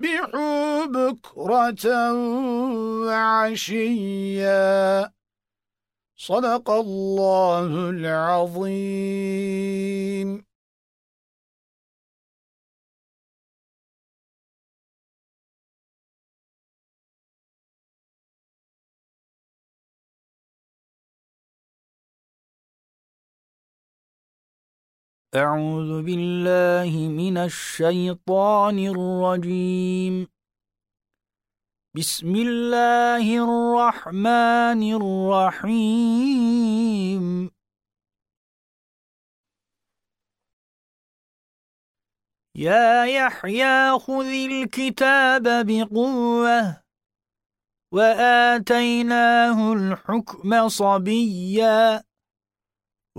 سبحوا بكرة وعشيا. صدق الله العظيم. أعوذ بالله من الشيطان الرجيم. بسم الله الرحمن الرحيم. يا يحيى خذ الكتاب بقوة وآتيناه الحكم صبياً.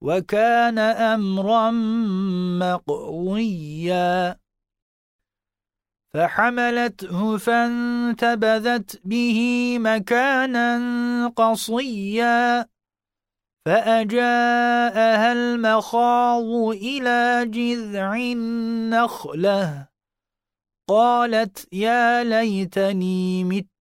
وكان أمرا مقويا. فحملته فانتبذت به مكانا قصيا. فأجاءها المخاض إلى جذع النخلة. قالت يا ليتني مت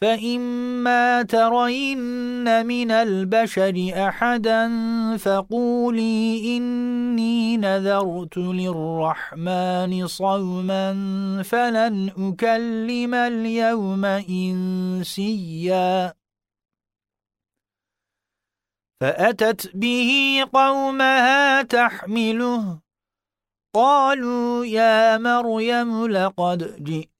فإما ترين من البشر أحدا فقولي إني نذرت للرحمن صوما فلن أكلم اليوم إنسيا فأتت به قومها تحمله قالوا يا مريم لقد جئت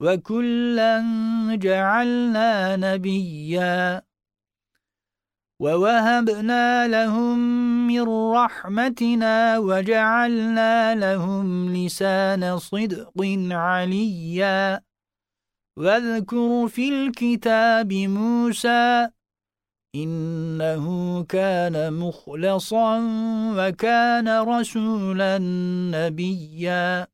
وكلا جعلنا نبيا ووهبنا لهم من رحمتنا وجعلنا لهم لسان صدق عليا واذكر في الكتاب موسى إنه كان مخلصا وكان رسولا نبيا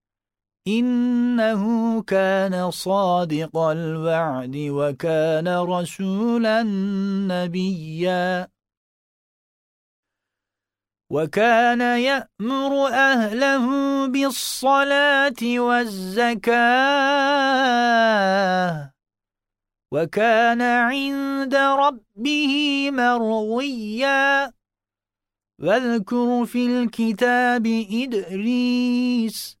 إنه كان صادق الوعد وكان رسولا نبيا. وكان يأمر أهله بالصلاة والزكاة. وكان عند ربه مرضيا. واذكر في الكتاب إدريس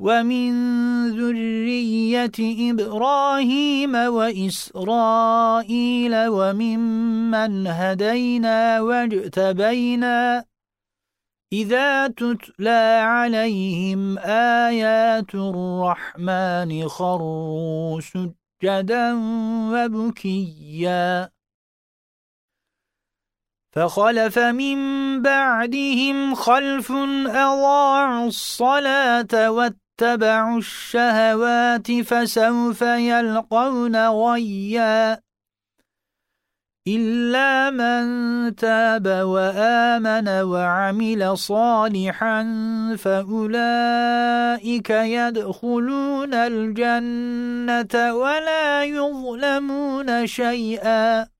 ومن ذرية إبراهيم وإسرائيل وممن هدينا واجتبينا إذا تتلى عليهم آيات الرحمن خروا سجدا وبكيا فخلف من بعدهم خلف أضاعوا الصلاة اتبعوا الشهوات فسوف يلقون غيا. إلا من تاب وآمن وعمل صالحا فأولئك يدخلون الجنة ولا يظلمون شيئا.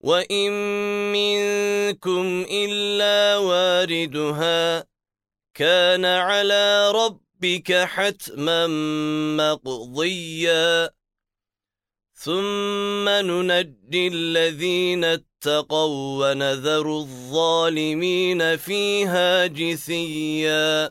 وإن منكم إلا واردها كان على ربك حتما مقضيا ثم ننجي الذين اتقوا ونذر الظالمين فيها جثيا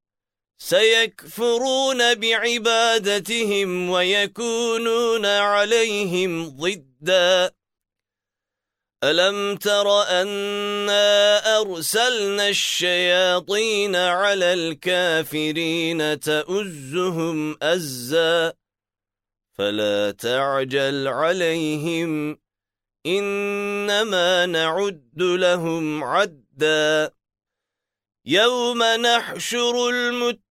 سيكفرون بعبادتهم ويكونون عليهم ضدا. ألم تر أنا أرسلنا الشياطين على الكافرين تأزهم أزا؟ فلا تعجل عليهم إنما نعد لهم عدا. يوم نحشر المتقين